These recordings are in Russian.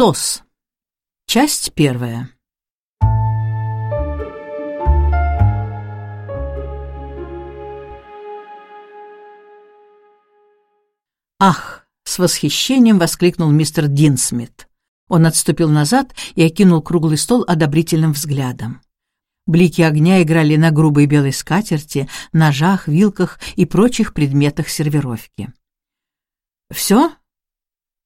СОС. Часть первая. «Ах!» — с восхищением воскликнул мистер Динсмит. Он отступил назад и окинул круглый стол одобрительным взглядом. Блики огня играли на грубой белой скатерти, ножах, вилках и прочих предметах сервировки. «Все?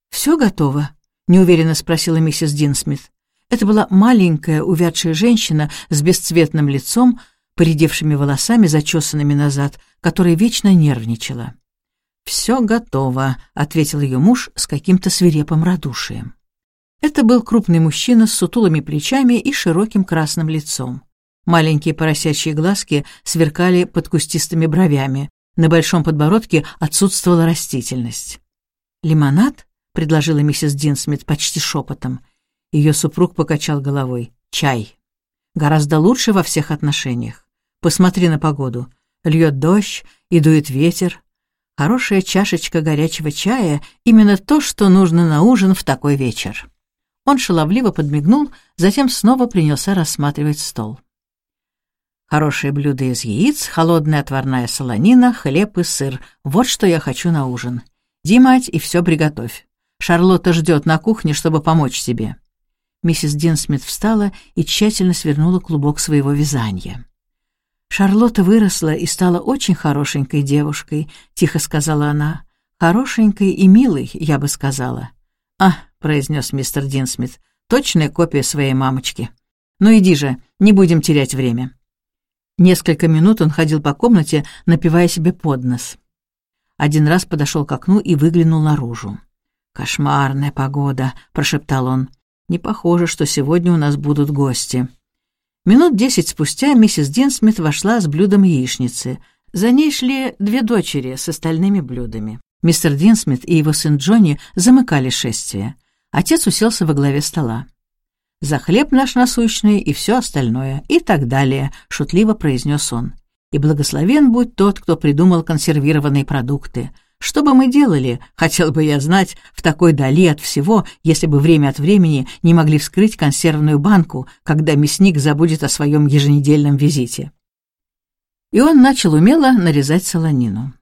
Все готово?» — неуверенно спросила миссис Динсмит. Это была маленькая, увядшая женщина с бесцветным лицом, поредевшими волосами, зачесанными назад, которая вечно нервничала. «Все готово», — ответил ее муж с каким-то свирепым радушием. Это был крупный мужчина с сутулыми плечами и широким красным лицом. Маленькие поросячьи глазки сверкали под кустистыми бровями. На большом подбородке отсутствовала растительность. «Лимонад?» — предложила миссис Динсмит почти шепотом. Ее супруг покачал головой. «Чай. Гораздо лучше во всех отношениях. Посмотри на погоду. Льет дождь и дует ветер. Хорошая чашечка горячего чая — именно то, что нужно на ужин в такой вечер». Он шаловливо подмигнул, затем снова принялся рассматривать стол. Хорошее блюдо из яиц, холодная отварная солонина, хлеб и сыр. Вот что я хочу на ужин. Ди, мать, и все приготовь. Шарлотта ждет на кухне, чтобы помочь тебе». Миссис Динсмит встала и тщательно свернула клубок своего вязания. «Шарлотта выросла и стала очень хорошенькой девушкой», — тихо сказала она. «Хорошенькой и милой, я бы сказала». «А», — произнес мистер Динсмит, — «точная копия своей мамочки». «Ну иди же, не будем терять время». Несколько минут он ходил по комнате, напивая себе под нос. Один раз подошел к окну и выглянул наружу. «Кошмарная погода», — прошептал он. «Не похоже, что сегодня у нас будут гости». Минут десять спустя миссис Динсмит вошла с блюдом яичницы. За ней шли две дочери с остальными блюдами. Мистер Динсмит и его сын Джонни замыкали шествие. Отец уселся во главе стола за хлеб наш насущный и все остальное, и так далее», — шутливо произнес он. «И благословен будь тот, кто придумал консервированные продукты. Что бы мы делали, хотел бы я знать, в такой дали от всего, если бы время от времени не могли вскрыть консервную банку, когда мясник забудет о своем еженедельном визите». И он начал умело нарезать солонину.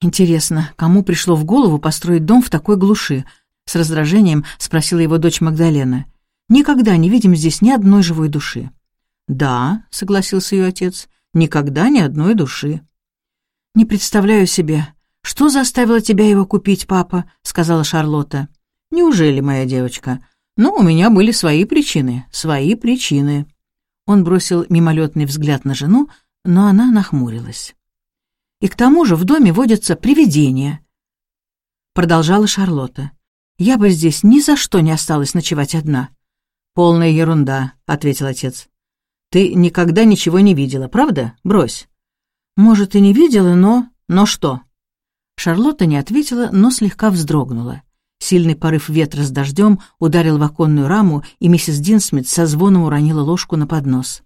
«Интересно, кому пришло в голову построить дом в такой глуши?» — с раздражением спросила его дочь Магдалена. Никогда не видим здесь ни одной живой души». «Да», — согласился ее отец, — «никогда ни одной души». «Не представляю себе, что заставило тебя его купить, папа?» — сказала Шарлотта. «Неужели, моя девочка? Ну, у меня были свои причины, свои причины». Он бросил мимолетный взгляд на жену, но она нахмурилась. «И к тому же в доме водятся привидения», — продолжала Шарлотта. «Я бы здесь ни за что не осталась ночевать одна. «Полная ерунда», — ответил отец. «Ты никогда ничего не видела, правда? Брось». «Может, и не видела, но...» «Но что?» Шарлотта не ответила, но слегка вздрогнула. Сильный порыв ветра с дождем ударил в оконную раму, и миссис Динсмит со звоном уронила ложку на поднос.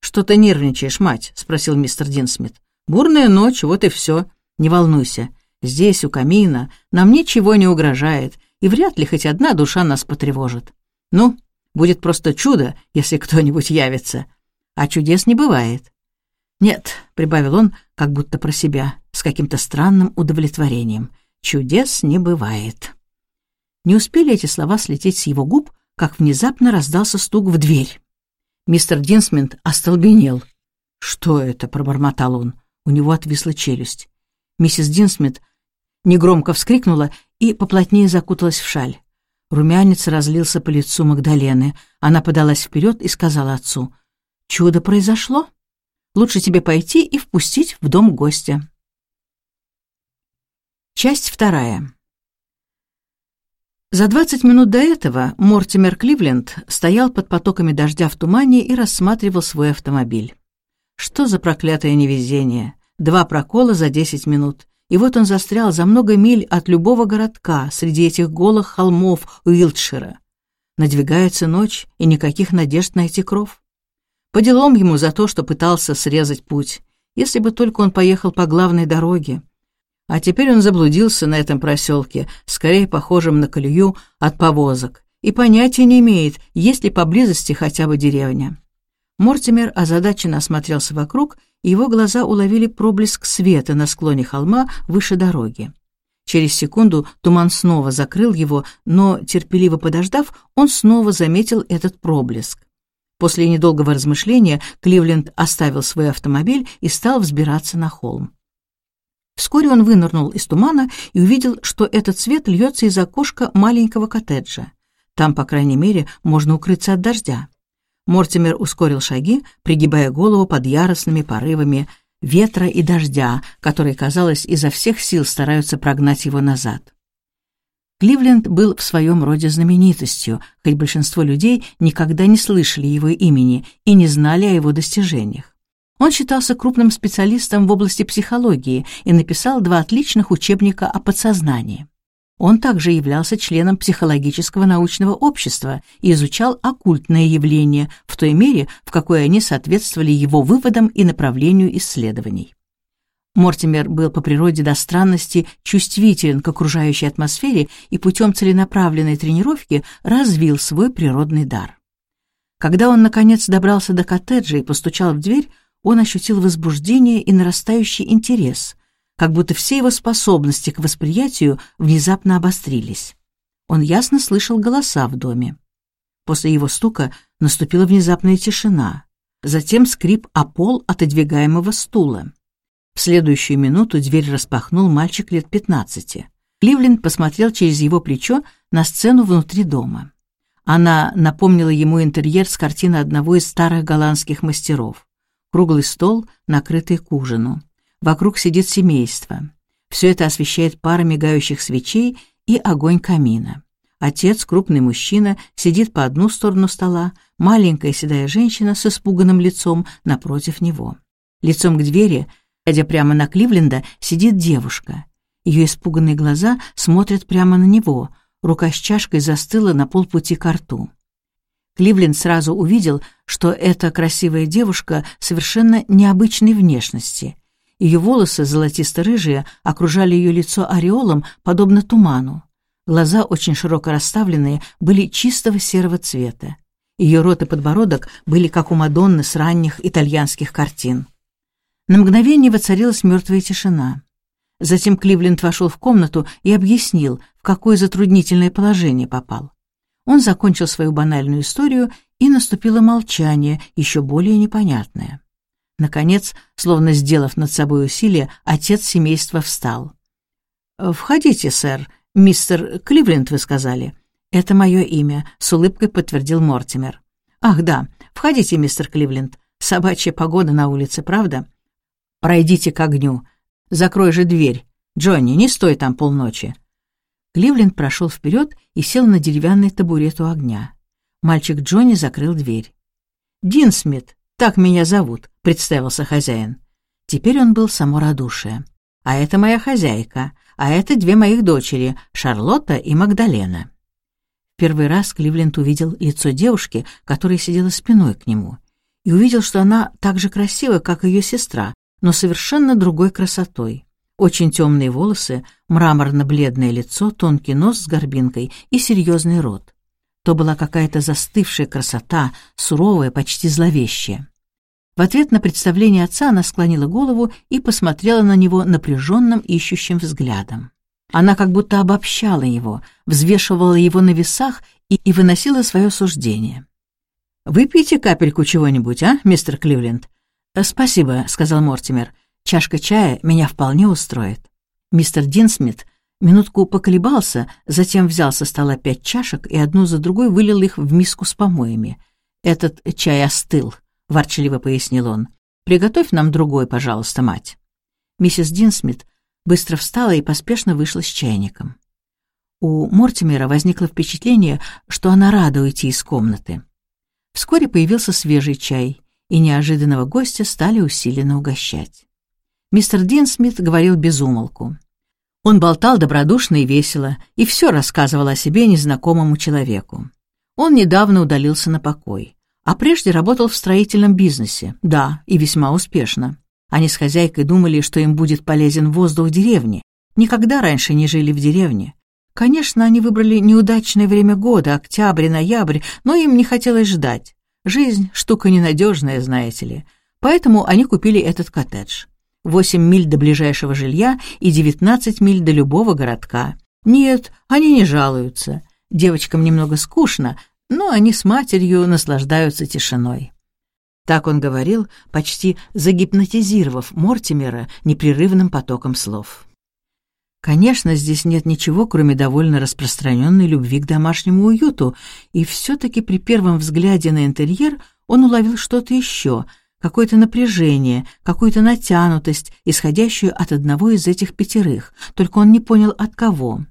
«Что ты нервничаешь, мать?» — спросил мистер Динсмит. «Бурная ночь, вот и все. Не волнуйся. Здесь, у камина, нам ничего не угрожает, и вряд ли хоть одна душа нас потревожит. Ну, Будет просто чудо, если кто-нибудь явится. А чудес не бывает. «Нет», — прибавил он, как будто про себя, каким-то странным удовлетворением. «Чудес не бывает». Не успели эти слова слететь с его губ, как внезапно раздался стук в дверь. Мистер Динсмент остолбенел. «Что это?» — пробормотал он. У него отвисла челюсть. Миссис Динсмит негромко вскрикнула и поплотнее закуталась в шаль. Румянец разлился по лицу Магдалены. Она подалась вперед и сказала отцу, «Чудо произошло. Лучше тебе пойти и впустить в дом гостя». Часть вторая. За двадцать минут до этого Мортимер Кливленд стоял под потоками дождя в тумане и рассматривал свой автомобиль. Что за проклятое невезение? Два прокола за десять минут. И вот он застрял за много миль от любого городка среди этих голых холмов Уилтшира. Надвигается ночь, и никаких надежд найти кров. По делам ему за то, что пытался срезать путь, если бы только он поехал по главной дороге. А теперь он заблудился на этом проселке, скорее похожем на колею от повозок, и понятия не имеет, есть ли поблизости хотя бы деревня. Мортимер озадаченно осмотрелся вокруг, и его глаза уловили проблеск света на склоне холма выше дороги. Через секунду туман снова закрыл его, но, терпеливо подождав, он снова заметил этот проблеск. После недолгого размышления Кливленд оставил свой автомобиль и стал взбираться на холм. Вскоре он вынырнул из тумана и увидел, что этот свет льется из окошка маленького коттеджа. Там, по крайней мере, можно укрыться от дождя. Мортимер ускорил шаги, пригибая голову под яростными порывами ветра и дождя, которые, казалось, изо всех сил стараются прогнать его назад. Кливленд был в своем роде знаменитостью, хоть большинство людей никогда не слышали его имени и не знали о его достижениях. Он считался крупным специалистом в области психологии и написал два отличных учебника о подсознании. Он также являлся членом психологического научного общества и изучал оккультные явления в той мере, в какой они соответствовали его выводам и направлению исследований. Мортимер был по природе до странности чувствителен к окружающей атмосфере и путем целенаправленной тренировки развил свой природный дар. Когда он, наконец, добрался до коттеджа и постучал в дверь, он ощутил возбуждение и нарастающий интерес, как будто все его способности к восприятию внезапно обострились. Он ясно слышал голоса в доме. После его стука наступила внезапная тишина, затем скрип о пол отодвигаемого стула. В следующую минуту дверь распахнул мальчик лет пятнадцати. Кливленд посмотрел через его плечо на сцену внутри дома. Она напомнила ему интерьер с картины одного из старых голландских мастеров. Круглый стол, накрытый к ужину. Вокруг сидит семейство. Все это освещает пара мигающих свечей и огонь камина. Отец, крупный мужчина, сидит по одну сторону стола, маленькая седая женщина с испуганным лицом напротив него. Лицом к двери — Глядя прямо на Кливленда, сидит девушка. Ее испуганные глаза смотрят прямо на него, рука с чашкой застыла на полпути к рту. Кливленд сразу увидел, что эта красивая девушка совершенно необычной внешности. Ее волосы, золотисто-рыжие, окружали ее лицо ореолом, подобно туману. Глаза, очень широко расставленные, были чистого серого цвета. Ее рот и подбородок были как у Мадонны с ранних итальянских картин. На мгновение воцарилась мертвая тишина. Затем Кливленд вошел в комнату и объяснил, в какое затруднительное положение попал. Он закончил свою банальную историю, и наступило молчание, еще более непонятное. Наконец, словно сделав над собой усилие, отец семейства встал. «Входите, сэр. Мистер Кливленд, вы сказали?» «Это мое имя», — с улыбкой подтвердил Мортимер. «Ах, да. Входите, мистер Кливленд. Собачья погода на улице, правда? Пройдите к огню. Закрой же дверь. Джонни, не стой там полночи». Кливленд прошел вперед и сел на деревянный табурет у огня. Мальчик Джонни закрыл дверь. «Дин Смит, так меня зовут», — представился хозяин. Теперь он был само радушие. «А это моя хозяйка, а это две моих дочери, Шарлотта и Магдалена». Первый раз Кливленд увидел лицо девушки, которая сидела спиной к нему, и увидел, что она так же красива, как ее сестра, но совершенно другой красотой. Очень темные волосы, мраморно-бледное лицо, тонкий нос с горбинкой и серьезный рот. То была какая-то застывшая красота, суровая, почти зловещая. В ответ на представление отца она склонила голову и посмотрела на него напряженным ищущим взглядом. Она как будто обобщала его, взвешивала его на весах и, и выносила свое суждение. «Выпейте капельку чего-нибудь, а, мистер Кливленд? Э, «Спасибо», — сказал Мортимер. «Чашка чая меня вполне устроит». Мистер Динсмит минутку поколебался, затем взял со стола пять чашек и одну за другой вылил их в миску с помоями. «Этот чай остыл», — ворчливо пояснил он. «Приготовь нам другой, пожалуйста, мать». Миссис Динсмит быстро встала и поспешно вышла с чайником. У Мортимера возникло впечатление, что она рада уйти из комнаты. Вскоре появился свежий чай, и неожиданного гостя стали усиленно угощать. Мистер Динсмит говорил без умолку. Он болтал добродушно и весело, и все рассказывал о себе незнакомому человеку. Он недавно удалился на покой, а прежде работал в строительном бизнесе, да, и весьма успешно. Они с хозяйкой думали, что им будет полезен воздух в деревне. Никогда раньше не жили в деревне. Конечно, они выбрали неудачное время года, октябрь ноябрь, но им не хотелось ждать. Жизнь — штука ненадежная, знаете ли. Поэтому они купили этот коттедж. Восемь миль до ближайшего жилья и девятнадцать миль до любого городка. Нет, они не жалуются. Девочкам немного скучно, но они с матерью наслаждаются тишиной. Так он говорил, почти загипнотизировав Мортимера непрерывным потоком слов. Конечно, здесь нет ничего, кроме довольно распространенной любви к домашнему уюту, и все-таки при первом взгляде на интерьер он уловил что-то еще, какое-то напряжение, какую-то натянутость, исходящую от одного из этих пятерых, только он не понял от кого.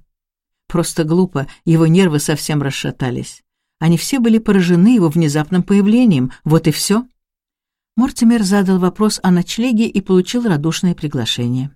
Просто глупо, его нервы совсем расшатались. Они все были поражены его внезапным появлением, вот и все. Мортимер задал вопрос о ночлеге и получил радушное приглашение.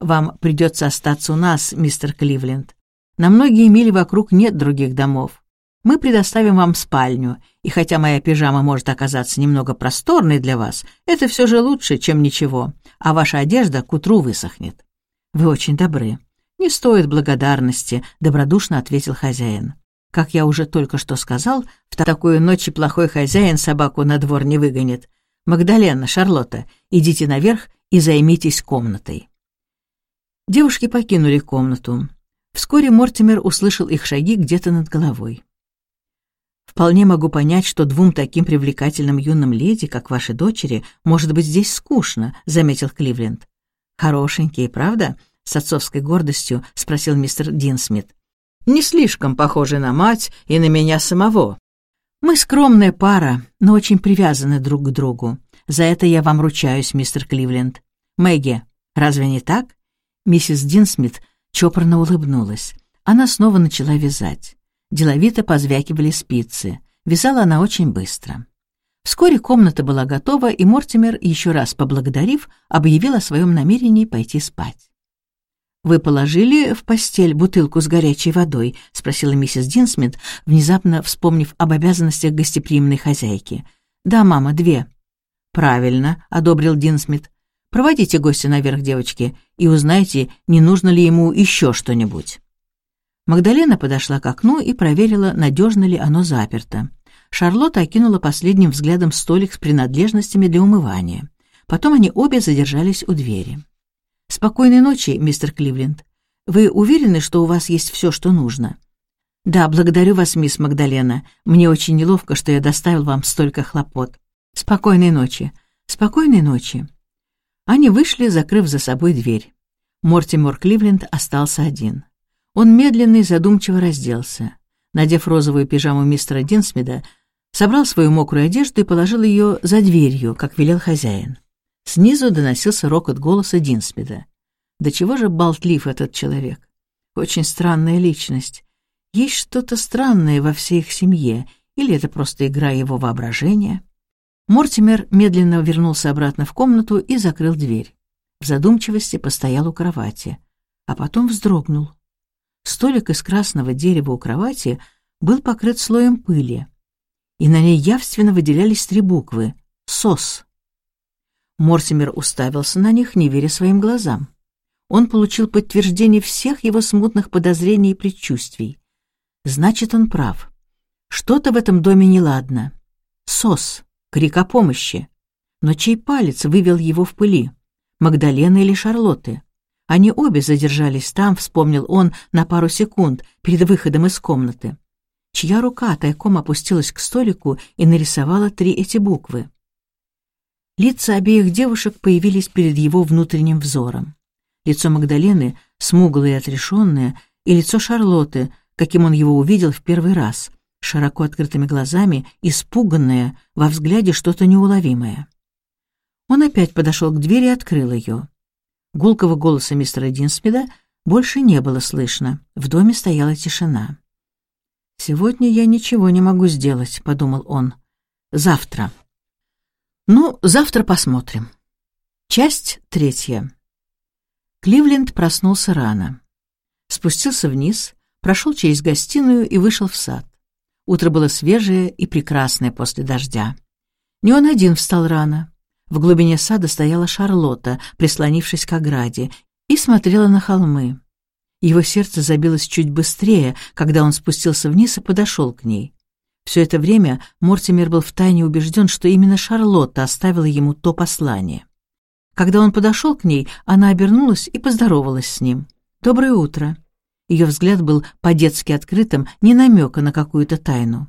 «Вам придется остаться у нас, мистер Кливленд. На многие мили вокруг нет других домов. Мы предоставим вам спальню, и хотя моя пижама может оказаться немного просторной для вас, это все же лучше, чем ничего, а ваша одежда к утру высохнет». «Вы очень добры». «Не стоит благодарности», — добродушно ответил хозяин. «Как я уже только что сказал, в такую ночь плохой хозяин собаку на двор не выгонит. «Магдалена, Шарлотта, идите наверх и займитесь комнатой». Девушки покинули комнату. Вскоре Мортимер услышал их шаги где-то над головой. «Вполне могу понять, что двум таким привлекательным юным леди, как ваши дочери, может быть здесь скучно», — заметил Кливленд. «Хорошенькие, правда?» — с отцовской гордостью спросил мистер Динсмит. «Не слишком похожи на мать и на меня самого», мы скромная пара, но очень привязаны друг к другу. За это я вам ручаюсь, мистер Кливленд. Мэгги, разве не так? Миссис Динсмит чопорно улыбнулась. Она снова начала вязать. Деловито позвякивали спицы. Вязала она очень быстро. Вскоре комната была готова, и Мортимер, еще раз поблагодарив, объявил о своем намерении пойти спать. «Вы положили в постель бутылку с горячей водой?» — спросила миссис Динсмит, внезапно вспомнив об обязанностях гостеприимной хозяйки. «Да, мама, две». «Правильно», — одобрил Динсмит. «Проводите гостя наверх, девочки, и узнайте, не нужно ли ему еще что-нибудь». Магдалена подошла к окну и проверила, надежно ли оно заперто. Шарлотта окинула последним взглядом столик с принадлежностями для умывания. Потом они обе задержались у двери. «Спокойной ночи, мистер Кливленд. Вы уверены, что у вас есть все, что нужно?» «Да, благодарю вас, мисс Магдалена. Мне очень неловко, что я доставил вам столько хлопот. Спокойной ночи. Спокойной ночи». Они вышли, закрыв за собой дверь. Мортимор Кливленд остался один. Он медленно и задумчиво разделся. Надев розовую пижаму мистера Динсмида, собрал свою мокрую одежду и положил ее за дверью, как велел хозяин. Снизу доносился рокот голоса Динсмида. Да чего же болтлив этот человек? Очень странная личность. Есть что-то странное во всей их семье, или это просто игра его воображения? Мортимер медленно вернулся обратно в комнату и закрыл дверь. В задумчивости постоял у кровати, а потом вздрогнул. Столик из красного дерева у кровати был покрыт слоем пыли, и на ней явственно выделялись три буквы «СОС». Мортимер уставился на них, не веря своим глазам. Он получил подтверждение всех его смутных подозрений и предчувствий. Значит, он прав. Что-то в этом доме неладно. Сос, крик о помощи. Но чей палец вывел его в пыли? Магдалена или Шарлотты? Они обе задержались там, вспомнил он, на пару секунд, перед выходом из комнаты. Чья рука тайком опустилась к столику и нарисовала три эти буквы? Лица обеих девушек появились перед его внутренним взором. Лицо Магдалены, смуглое и отрешенное, и лицо Шарлотты, каким он его увидел в первый раз, широко открытыми глазами, испуганное, во взгляде что-то неуловимое. Он опять подошел к двери и открыл ее. Гулкого голоса мистера Динсмида больше не было слышно. В доме стояла тишина. «Сегодня я ничего не могу сделать», — подумал он. «Завтра». Ну, завтра посмотрим. Часть третья. Кливленд проснулся рано. Спустился вниз, прошел через гостиную и вышел в сад. Утро было свежее и прекрасное после дождя. Не он один встал рано. В глубине сада стояла Шарлотта, прислонившись к ограде, и смотрела на холмы. Его сердце забилось чуть быстрее, когда он спустился вниз и подошел к ней. Все это время Мортимер был втайне убежден, что именно Шарлотта оставила ему то послание. Когда он подошел к ней, она обернулась и поздоровалась с ним. «Доброе утро». Ее взгляд был по-детски открытым, не намека на какую-то тайну.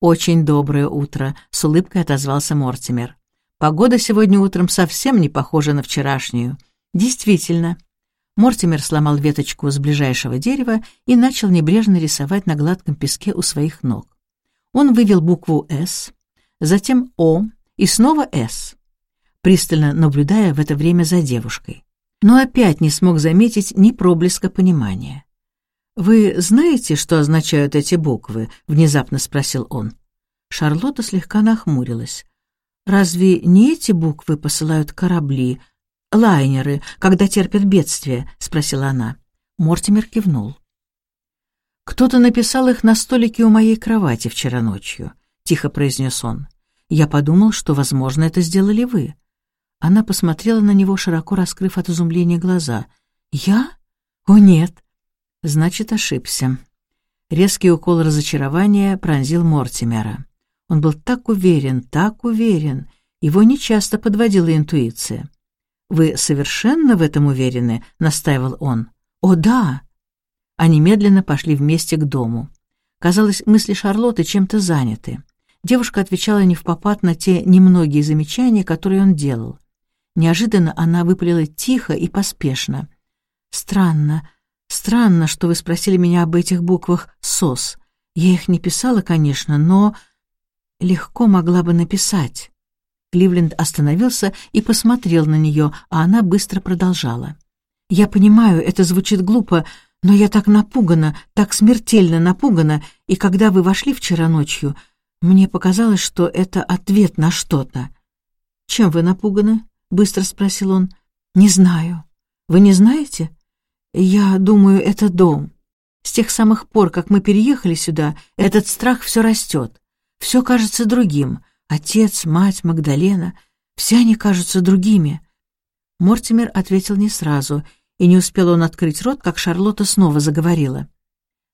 «Очень доброе утро», — с улыбкой отозвался Мортимер. «Погода сегодня утром совсем не похожа на вчерашнюю». «Действительно». Мортимер сломал веточку с ближайшего дерева и начал небрежно рисовать на гладком песке у своих ног. Он вывел букву «С», затем «О» и снова «С», пристально наблюдая в это время за девушкой. Но опять не смог заметить ни проблеска понимания. «Вы знаете, что означают эти буквы?» — внезапно спросил он. Шарлотта слегка нахмурилась. «Разве не эти буквы посылают корабли, лайнеры, когда терпят бедствие?» — спросила она. Мортимер кивнул. «Кто-то написал их на столике у моей кровати вчера ночью», — тихо произнес он. «Я подумал, что, возможно, это сделали вы». Она посмотрела на него, широко раскрыв от изумления глаза. «Я? О, нет!» «Значит, ошибся». Резкий укол разочарования пронзил Мортимера. Он был так уверен, так уверен. Его нечасто подводила интуиция. «Вы совершенно в этом уверены?» — настаивал он. «О, да!» Они медленно пошли вместе к дому. Казалось, мысли Шарлотты чем-то заняты. Девушка отвечала не в попад на те немногие замечания, которые он делал. Неожиданно она выпалила тихо и поспешно. «Странно, странно, что вы спросили меня об этих буквах «СОС». Я их не писала, конечно, но легко могла бы написать». Кливленд остановился и посмотрел на нее, а она быстро продолжала. «Я понимаю, это звучит глупо, но я так напугана, так смертельно напугана, и когда вы вошли вчера ночью, мне показалось, что это ответ на что-то. «Чем вы напуганы?» — быстро спросил он. «Не знаю. Вы не знаете?» «Я думаю, это дом. С тех самых пор, как мы переехали сюда, этот страх все растет. Все кажется другим. Отец, мать, Магдалена — все они кажутся другими». Мортимер ответил не сразу, и не успел он открыть рот, как Шарлотта снова заговорила.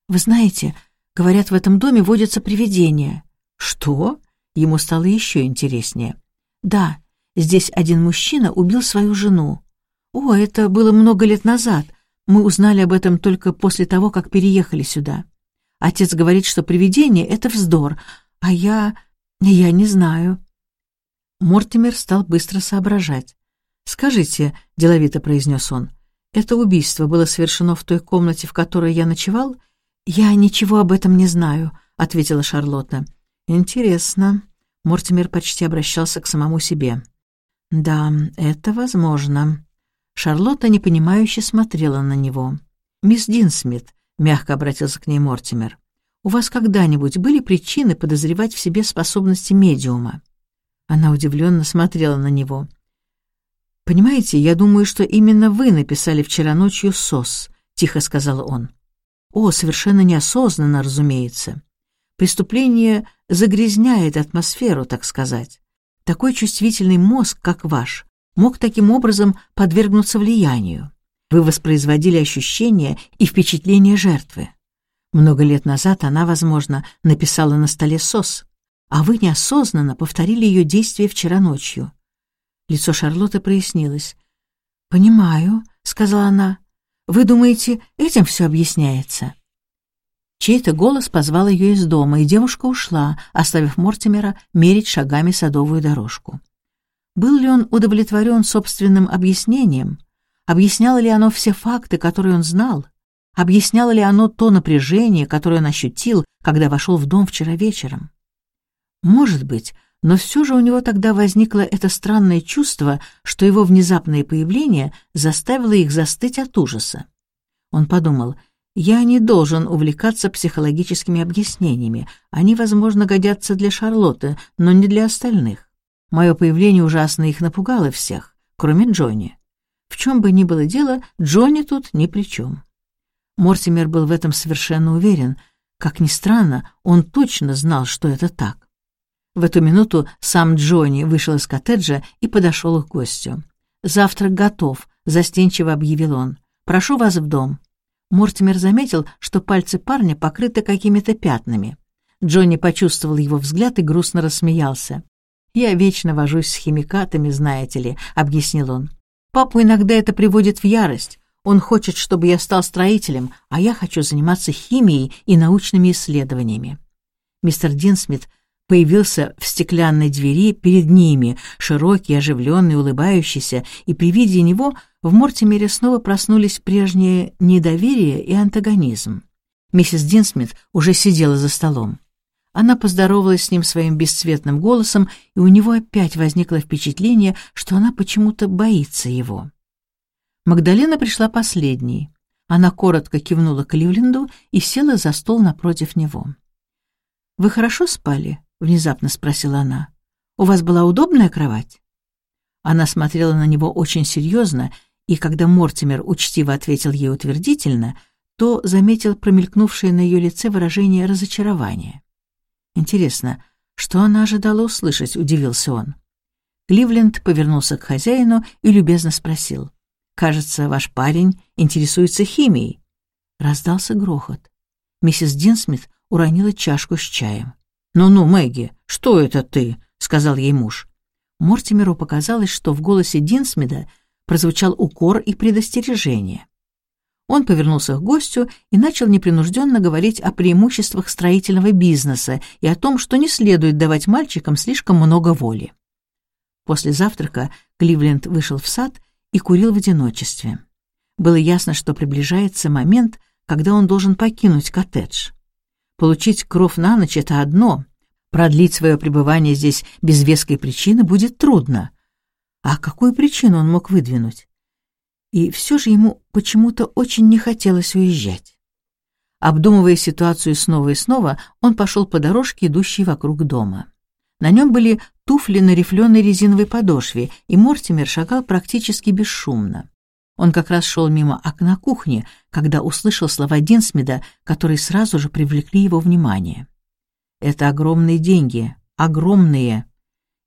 «Вы знаете, говорят, в этом доме водятся привидения». «Что?» Ему стало еще интереснее. «Да, здесь один мужчина убил свою жену. О, это было много лет назад. Мы узнали об этом только после того, как переехали сюда. Отец говорит, что привидение — это вздор, а я... я не знаю». Мортимер стал быстро соображать. «Скажите», — деловито произнес он, — это убийство было совершено в той комнате, в которой я ночевал? Я ничего об этом не знаю, ответила Шарлотта. Интересно. Мортимер почти обращался к самому себе. Да, это возможно. Шарлотта непонимающе смотрела на него. «Мисс Динсмит», — мягко обратился к ней Мортимер, «у вас когда-нибудь были причины подозревать в себе способности медиума?» Она удивленно смотрела на него. «Понимаете, я думаю, что именно вы написали вчера ночью «СОС», — тихо сказал он. «О, совершенно неосознанно, разумеется. Преступление загрязняет атмосферу, так сказать. Такой чувствительный мозг, как ваш, мог таким образом подвергнуться влиянию. Вы воспроизводили ощущения и впечатления жертвы. Много лет назад она, возможно, написала на столе «СОС», а вы неосознанно повторили ее действия вчера ночью. Лицо Шарлотты прояснилось. «Понимаю», — сказала она. «Вы думаете, этим все объясняется?» Чей-то голос позвал ее из дома, и девушка ушла, оставив Мортимера мерить шагами садовую дорожку. Был ли он удовлетворен собственным объяснением? Объясняло ли оно все факты, которые он знал? Объясняло ли оно то напряжение, которое он ощутил, когда вошел в дом вчера вечером? Может быть, но все же у него тогда возникло это странное чувство, что его внезапное появление заставило их застыть от ужаса. Он подумал, я не должен увлекаться психологическими объяснениями, они, возможно, годятся для Шарлотты, но не для остальных. Мое появление ужасно их напугало всех, кроме Джонни. В чем бы ни было дело, Джонни тут ни при чем. Мортимер был в этом совершенно уверен. Как ни странно, он точно знал, что это так. В эту минуту сам Джонни вышел из коттеджа и подошел к гостю. «Завтрак готов», — застенчиво объявил он. «Прошу вас в дом». Мортимер заметил, что пальцы парня покрыты какими-то пятнами. Джонни почувствовал его взгляд и грустно рассмеялся. «Я вечно вожусь с химикатами, знаете ли», — объяснил он. «Папу иногда это приводит в ярость. Он хочет, чтобы я стал строителем, а я хочу заниматься химией и научными исследованиями». Мистер Динсмит появился в стеклянной двери перед ними, широкий, оживленный, улыбающийся, и при виде него в Мортимере снова проснулись прежнее недоверие и антагонизм. Миссис Динсмит уже сидела за столом. Она поздоровалась с ним своим бесцветным голосом, и у него опять возникло впечатление, что она почему-то боится его. Магдалена пришла последней. Она коротко кивнула Кливленду и села за стол напротив него. «Вы хорошо спали?» — внезапно спросила она. «У вас была удобная кровать?» Она смотрела на него очень серьезно, и когда Мортимер учтиво ответил ей утвердительно, то заметил промелькнувшее на ее лице выражение разочарования. Интересно, что она ожидала услышать, удивился он. Кливленд повернулся к хозяину и любезно спросил. «Кажется, ваш парень интересуется химией». Раздался грохот. Миссис Динсмит уронила чашку с чаем. «Ну-ну, Мэгги, что это ты?» — сказал ей муж. Мортимеру показалось, что в голосе Динсмида прозвучал укор и предостережение. Он повернулся к гостю и начал непринужденно говорить о преимуществах строительного бизнеса и о том, что не следует давать мальчикам слишком много воли. После завтрака Кливленд вышел в сад и курил в одиночестве. Было ясно, что приближается момент, когда он должен покинуть коттедж. Получить кров на ночь — это одно, продлить свое пребывание здесь без веской причины будет трудно. А какую причину он мог выдвинуть? и все же ему почему-то очень не хотелось уезжать. Обдумывая ситуацию снова и снова, он пошел по дорожке, идущей вокруг дома. На нем были туфли на рифленой резиновой подошве, и Мортимер шагал практически бесшумно. Он как раз шел мимо окна кухни, когда услышал слова Динсмида, которые сразу же привлекли его внимание. «Это огромные деньги, огромные!»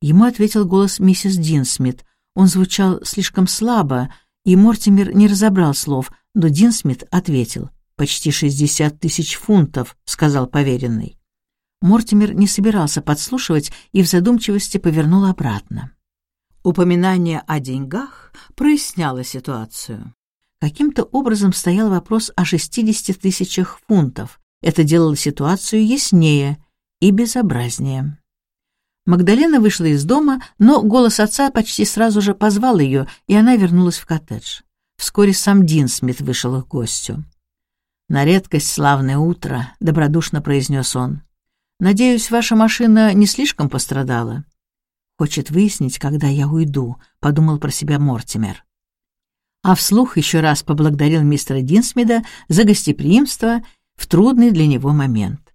Ему ответил голос миссис Динсмит. Он звучал слишком слабо, и Мортимер не разобрал слов, но Динсмит ответил. «Почти шестьдесят тысяч фунтов», — сказал поверенный. Мортимер не собирался подслушивать и в задумчивости повернул обратно. Упоминание о деньгах проясняло ситуацию. Каким-то образом стоял вопрос о 60 тысячах фунтов. Это делало ситуацию яснее и безобразнее. Магдалена вышла из дома, но голос отца почти сразу же позвал ее, и она вернулась в коттедж. Вскоре сам Дин Смит вышел к гостю. «На редкость славное утро», — добродушно произнес он. «Надеюсь, ваша машина не слишком пострадала?» «Хочет выяснить, когда я уйду», — подумал про себя Мортимер. А вслух еще раз поблагодарил мистера Динсмида за гостеприимство в трудный для него момент.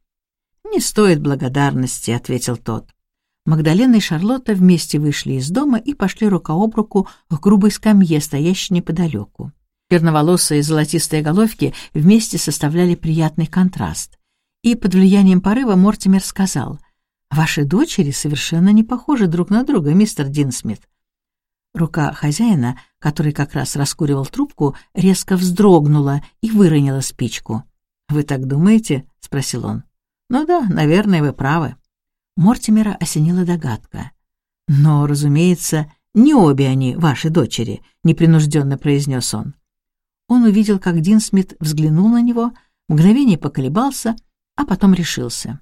«Не стоит благодарности», — ответил тот. Магдалена и Шарлотта вместе вышли из дома и пошли рука об руку к грубой скамье, стоящей неподалеку. Черноволосые золотистые головки вместе составляли приятный контраст. И под влиянием порыва Мортимер сказал, «Ваши дочери совершенно не похожи друг на друга, мистер Динсмит». Рука хозяина, который как раз раскуривал трубку, резко вздрогнула и выронила спичку. «Вы так думаете?» — спросил он. «Ну да, наверное, вы правы». Мортимера осенила догадка. «Но, разумеется, не обе они ваши дочери», — непринужденно произнес он. Он увидел, как Дин Смит взглянул на него, мгновение поколебался, а потом решился.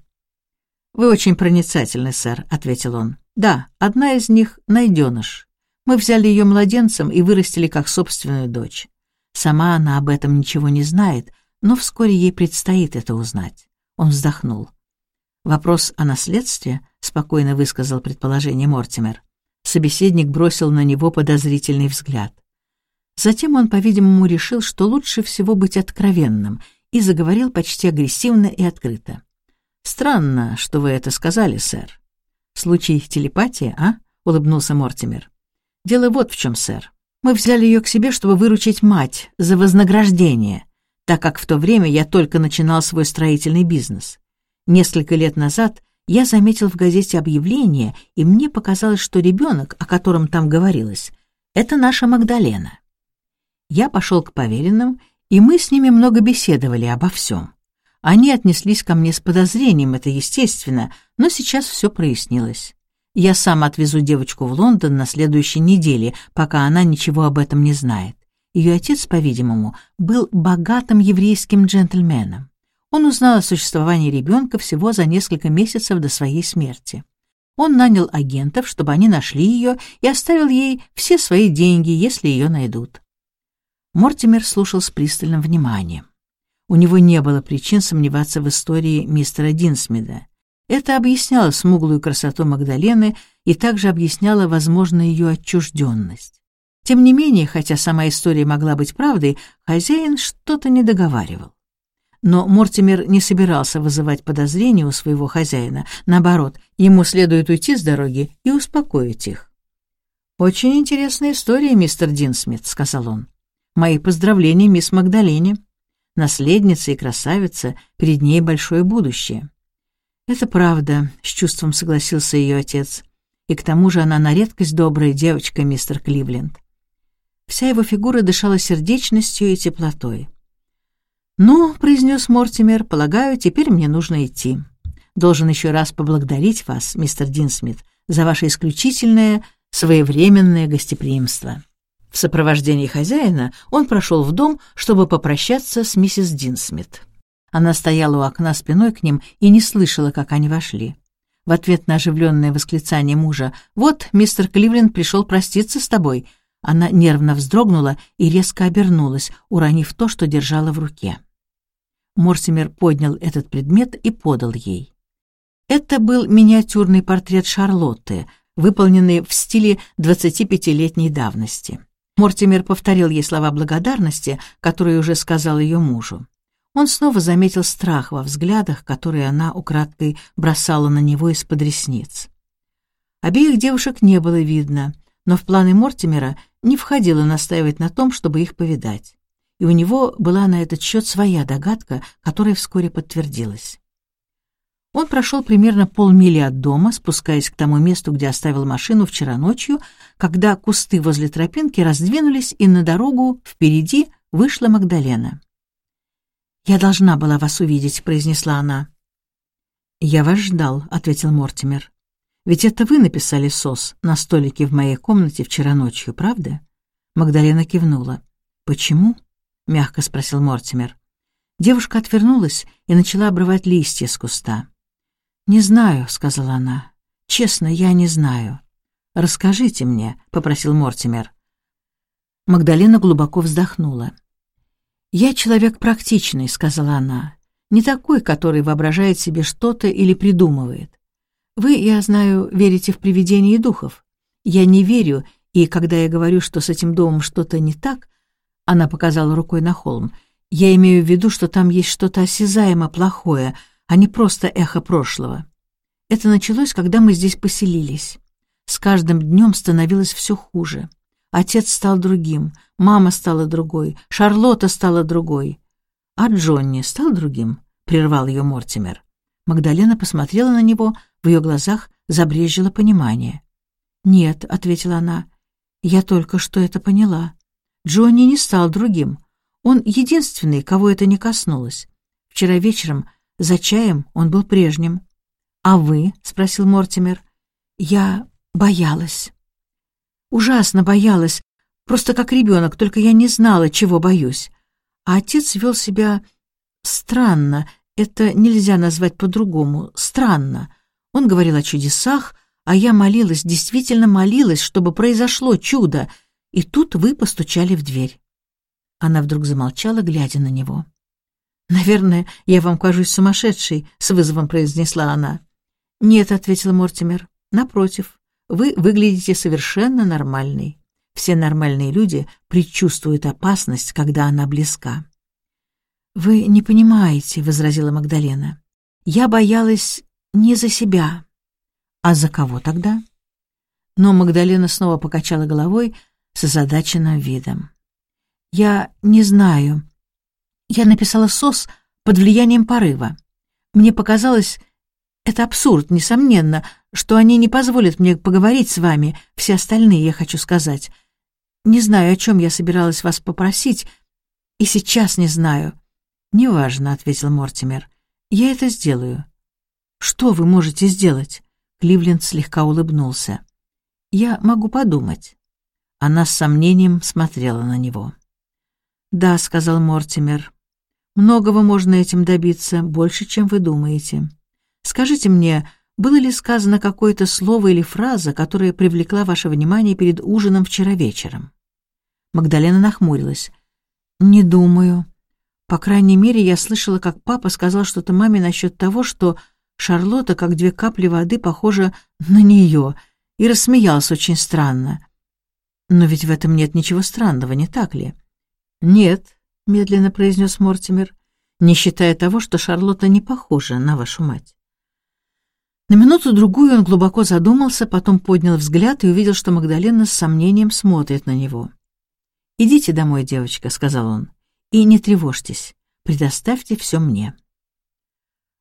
«Вы очень проницательны, сэр», — ответил он. «Да, одна из них — найденыш. Мы взяли ее младенцем и вырастили как собственную дочь. Сама она об этом ничего не знает, но вскоре ей предстоит это узнать». Он вздохнул. Вопрос о наследстве, спокойно высказал предположение Мортимер. Собеседник бросил на него подозрительный взгляд. Затем он, по-видимому, решил, что лучше всего быть откровенным, и заговорил почти агрессивно и открыто. «Странно, что вы это сказали, сэр». «Случай телепатии, а?» — улыбнулся Мортимер. «Дело вот в чем, сэр. Мы взяли ее к себе, чтобы выручить мать за вознаграждение, так как в то время я только начинал свой строительный бизнес. Несколько лет назад я заметил в газете объявление, и мне показалось, что ребенок, о котором там говорилось, это наша Магдалена. Я пошел к поверенным И мы с ними много беседовали обо всем. Они отнеслись ко мне с подозрением, это естественно, но сейчас все прояснилось. Я сам отвезу девочку в Лондон на следующей неделе, пока она ничего об этом не знает. Ее отец, по-видимому, был богатым еврейским джентльменом. Он узнал о существовании ребенка всего за несколько месяцев до своей смерти. Он нанял агентов, чтобы они нашли ее, и оставил ей все свои деньги, если ее найдут. Мортимер слушал с пристальным вниманием. У него не было причин сомневаться в истории мистера Динсмида. Это объясняло смуглую красоту Магдалены и также объясняло, возможно, ее отчужденность. Тем не менее, хотя сама история могла быть правдой, хозяин что-то не договаривал. Но Мортимер не собирался вызывать подозрения у своего хозяина. Наоборот, ему следует уйти с дороги и успокоить их. «Очень интересная история, мистер Динсмит», — сказал он. «Мои поздравления, мисс Магдалене. Наследница и красавица, перед ней большое будущее». «Это правда», — с чувством согласился ее отец. «И к тому же она на редкость добрая девочка, мистер Кливленд». Вся его фигура дышала сердечностью и теплотой. «Ну», — произнес Мортимер, — «полагаю, теперь мне нужно идти. Должен еще раз поблагодарить вас, мистер Динсмит, за ваше исключительное, своевременное гостеприимство». В сопровождении хозяина он прошел в дом, чтобы попрощаться с миссис Динсмит. Она стояла у окна спиной к ним и не слышала, как они вошли. В ответ на оживленное восклицание мужа «Вот, мистер Кливленд пришел проститься с тобой», она нервно вздрогнула и резко обернулась, уронив то, что держала в руке. Морсимер поднял этот предмет и подал ей. Это был миниатюрный портрет Шарлотты, выполненный в стиле 25-летней давности. Мортимер повторил ей слова благодарности, которые уже сказал ее мужу. Он снова заметил страх во взглядах, которые она украдкой бросала на него из-под ресниц. Обеих девушек не было видно, но в планы Мортимера не входило настаивать на том, чтобы их повидать и у него была на этот счет своя догадка, которая вскоре подтвердилась. Он прошел примерно полмили от дома, спускаясь к тому месту, где оставил машину вчера ночью, когда кусты возле тропинки раздвинулись, и на дорогу впереди вышла Магдалена. «Я должна была вас увидеть», — произнесла она. «Я вас ждал», — ответил Мортимер. «Ведь это вы написали СОС на столике в моей комнате вчера ночью, правда?» Магдалена кивнула. «Почему?» — мягко спросил Мортимер. Девушка отвернулась и начала обрывать листья с куста. «Не знаю», — сказала она. «Честно, я не знаю». «Расскажите мне», — попросил Мортимер. Магдалена глубоко вздохнула. «Я человек практичный», — сказала она. «Не такой, который воображает себе что-то или придумывает. Вы, я знаю, верите в привидения и духов. Я не верю, и когда я говорю, что с этим домом что-то не так, она показала рукой на холм. «Я имею в виду, что там есть что-то осязаемо плохое, а не просто эхо прошлого. Это началось, когда мы здесь поселились. С каждым днем становилось все хуже. Отец стал другим, мама стала другой, Шарлотта стала другой. А Джонни стал другим?» — прервал ее Мортимер. Магдалена посмотрела на него, в ее глазах забрежило понимание. «Нет», — ответила она, — «я только что это поняла. Джонни не стал другим. Он единственный, кого это не коснулось. Вчера вечером за чаем он был прежним. «А вы?» — спросил Мортимер. «Я боялась. Ужасно боялась, просто как ребенок, только я не знала, чего боюсь. А отец вел себя странно, это нельзя назвать по-другому, странно. Он говорил о чудесах, а я молилась, действительно молилась, чтобы произошло чудо, и тут вы постучали в дверь. Она вдруг замолчала, глядя на него. «Наверное, я вам кажусь сумасшедшей», — с вызовом произнесла она. «Нет», — ответил Мортимер. «Напротив, вы выглядите совершенно нормальной. Все нормальные люди предчувствуют опасность, когда она близка». «Вы не понимаете», — возразила Магдалена. «Я боялась не за себя». «А за кого тогда?» Но Магдалена снова покачала головой, с озадаченным видом. «Я не знаю. Я написала СОС под влиянием порыва. Мне показалось, это абсурд, несомненно, что они не позволят мне поговорить с вами, все остальные, я хочу сказать. Не знаю, о чем я собиралась вас попросить. и сейчас не знаю». «Неважно», — ответил Мортимер. «Я это сделаю». «Что вы можете сделать?» Кливленд слегка улыбнулся. «Я могу подумать». Она с сомнением смотрела на него. «Да», — сказал Мортимер. «Многого можно этим добиться, больше, чем вы думаете. Скажите мне, было ли сказано какое-то слово или фраза, которая привлекла ваше внимание перед ужином вчера вечером?» Магдалена нахмурилась. «Не думаю. По крайней мере, я слышала, как папа сказал что-то маме насчет того, что Шарлотта, как две капли воды, похожа на нее, и рассмеялся очень странно. Но ведь в этом нет ничего странного, не так ли? «Нет», — медленно произнес Мортимер, «не считая того, что Шарлотта не похожа на вашу мать». На минуту-другую он глубоко задумался, потом поднял взгляд и увидел, что Магдалена с сомнением смотрит на него. «Идите домой, девочка», — сказал он, — «и не тревожьтесь, предоставьте все мне».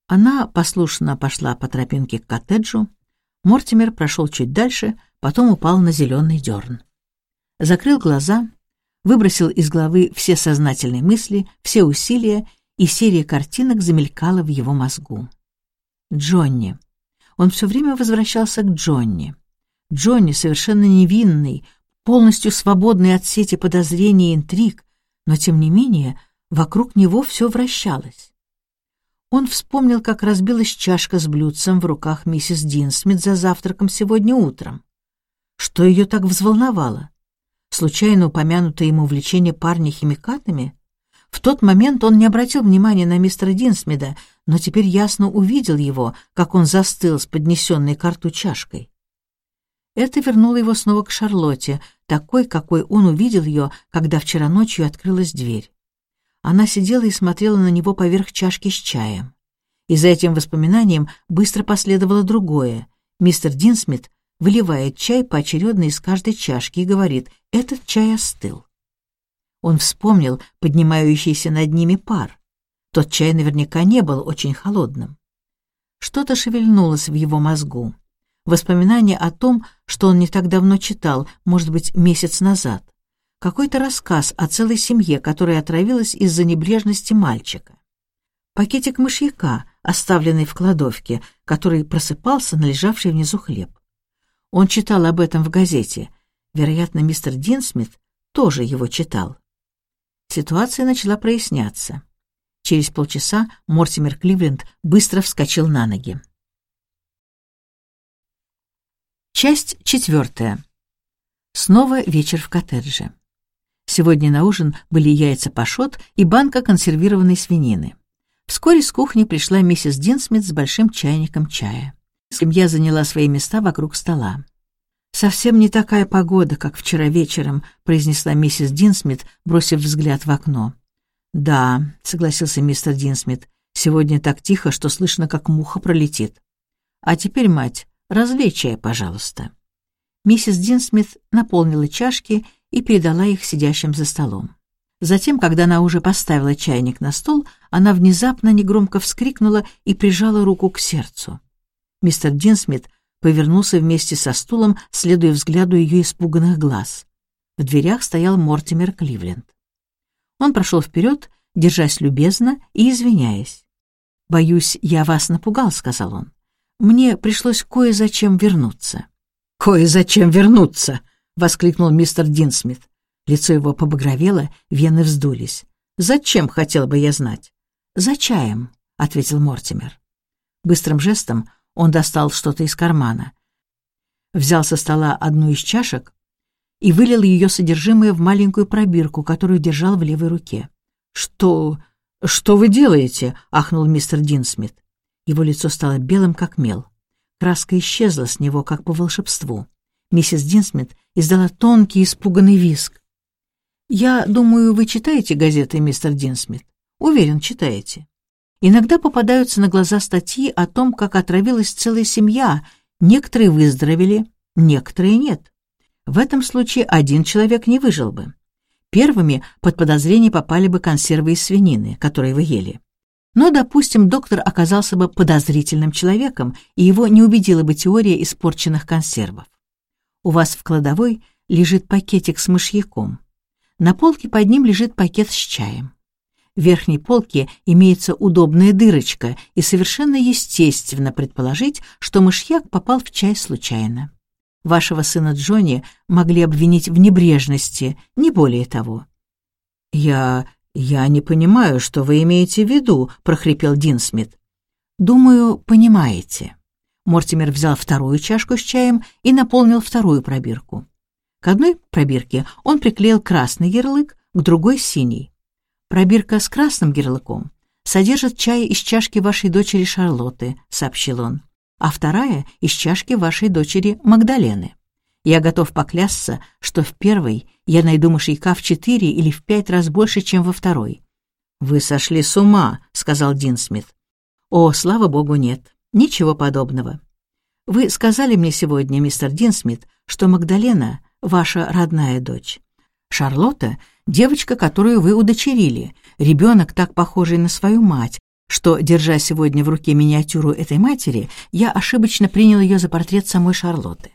Она послушно пошла по тропинке к коттеджу. Мортимер прошел чуть дальше, потом упал на зеленый дерн. Закрыл глаза, выбросил из головы все сознательные мысли, все усилия, и серия картинок замелькала в его мозгу. Джонни. Он все время возвращался к Джонни. Джонни совершенно невинный, полностью свободный от сети подозрений и интриг, но, тем не менее, вокруг него все вращалось. Он вспомнил, как разбилась чашка с блюдцем в руках миссис Динсмит за завтраком сегодня утром. Что ее так взволновало? Случайно упомянутое ему увлечение парня химикатами? В тот момент он не обратил внимания на мистера Динсмида, но теперь ясно увидел его, как он застыл с поднесенной к рту чашкой. Это вернуло его снова к Шарлотте, такой, какой он увидел ее, когда вчера ночью открылась дверь. Она сидела и смотрела на него поверх чашки с чаем. И за этим воспоминанием быстро последовало другое. Мистер Динсмит выливает чай поочередно из каждой чашки и говорит «Этот чай остыл». Он вспомнил поднимающийся над ними пар. Тот чай наверняка не был очень холодным. Что-то шевельнулось в его мозгу. Воспоминание о том, что он не так давно читал, может быть, месяц назад какой-то рассказ о целой семье, которая отравилась из-за небрежности мальчика. Пакетик мышьяка, оставленный в кладовке, который просыпался на лежавший внизу хлеб. Он читал об этом в газете. Вероятно, мистер Динсмит тоже его читал. Ситуация начала проясняться. Через полчаса Мортимер Кливленд быстро вскочил на ноги. Часть четвертая. Снова вечер в коттедже. Сегодня на ужин были яйца пашот и банка консервированной свинины. Вскоре с кухни пришла миссис Динсмит с большим чайником чая. Семья заняла свои места вокруг стола. «Совсем не такая погода, как вчера вечером», — произнесла миссис Динсмит, бросив взгляд в окно. «Да», — согласился мистер Динсмит, — «сегодня так тихо, что слышно, как муха пролетит. А теперь, мать, разлей чай, пожалуйста». Миссис Динсмит наполнила чашки и передала их сидящим за столом. Затем, когда она уже поставила чайник на стол, она внезапно негромко вскрикнула и прижала руку к сердцу. Мистер Динсмит повернулся вместе со стулом, следуя взгляду ее испуганных глаз. В дверях стоял Мортимер Кливленд. Он прошел вперед, держась любезно и извиняясь. «Боюсь, я вас напугал», — сказал он. «Мне пришлось кое-зачем вернуться». «Кое-зачем вернуться!» воскликнул мистер Динсмит. Лицо его побагровело, вены вздулись. «Зачем, хотел бы я знать?» «За чаем», — ответил Мортимер. Быстрым жестом он достал что-то из кармана. Взял со стола одну из чашек и вылил ее содержимое в маленькую пробирку, которую держал в левой руке. «Что... что вы делаете?» — ахнул мистер Динсмит. Его лицо стало белым, как мел. Краска исчезла с него, как по волшебству. Миссис Динсмит издала тонкий испуганный визг. «Я думаю, вы читаете газеты, мистер Динсмит? Уверен, читаете. Иногда попадаются на глаза статьи о том, как отравилась целая семья. Некоторые выздоровели, некоторые нет. В этом случае один человек не выжил бы. Первыми под подозрение попали бы консервы из свинины, которые вы ели. Но, допустим, доктор оказался бы подозрительным человеком, и его не убедила бы теория испорченных консервов. У вас в кладовой лежит пакетик с мышьяком. На полке под ним лежит пакет с чаем. В верхней полке имеется удобная дырочка, и совершенно естественно предположить, что мышьяк попал в чай случайно. Вашего сына Джонни могли обвинить в небрежности, не более того. «Я... я не понимаю, что вы имеете в виду», — прохрипел Динсмит. «Думаю, понимаете». Мортимер взял вторую чашку с чаем и наполнил вторую пробирку. К одной пробирке он приклеил красный ярлык, к другой — синий. Пробирка с красным ярлыком содержит чай из чашки вашей дочери Шарлотты, сообщил он, а вторая — из чашки вашей дочери Магдалены. Я готов поклясться, что в первой я найду мышьяка в четыре или в пять раз больше, чем во второй. «Вы сошли с ума», — сказал Динсмит. «О, слава богу, нет. Ничего подобного. Вы сказали мне сегодня, мистер Динсмит, что Магдалена — ваша родная дочь. Шарлотта — девочка, которую вы удочерили, ребенок, так похожий на свою мать, что, держа сегодня в руке миниатюру этой матери, я ошибочно принял ее за портрет самой Шарлотты.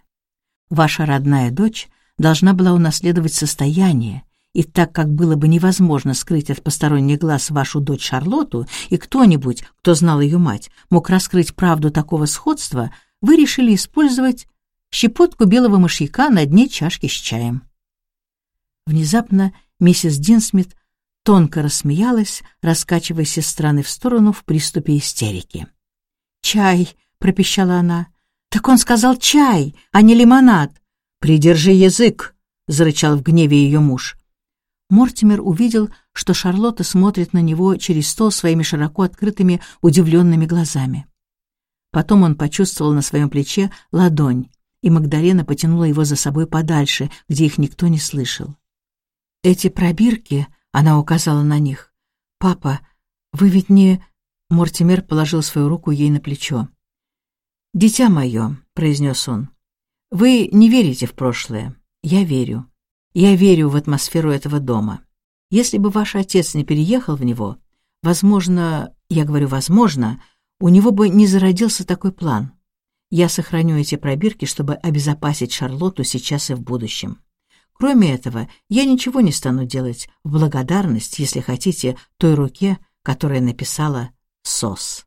Ваша родная дочь должна была унаследовать состояние, и так как было бы невозможно скрыть от посторонних глаз вашу дочь Шарлотту, и кто-нибудь, кто знал ее мать, мог раскрыть правду такого сходства, вы решили использовать щепотку белого мышьяка на дне чашки с чаем. Внезапно миссис Динсмит тонко рассмеялась, раскачиваясь из стороны в сторону в приступе истерики. «Чай!» — пропищала она. «Так он сказал чай, а не лимонад!» «Придержи язык!» — зарычал в гневе ее муж. Мортимер увидел, что Шарлотта смотрит на него через стол своими широко открытыми, удивленными глазами. Потом он почувствовал на своем плече ладонь, и Магдалена потянула его за собой подальше, где их никто не слышал. «Эти пробирки», — она указала на них. «Папа, вы ведь не...» Мортимер положил свою руку ей на плечо. «Дитя мое», — произнес он, — «вы не верите в прошлое. Я верю. Я верю в атмосферу этого дома. Если бы ваш отец не переехал в него, возможно, я говорю возможно, у него бы не зародился такой план. Я сохраню эти пробирки, чтобы обезопасить Шарлотту сейчас и в будущем. Кроме этого, я ничего не стану делать в благодарность, если хотите, той руке, которая написала «СОС».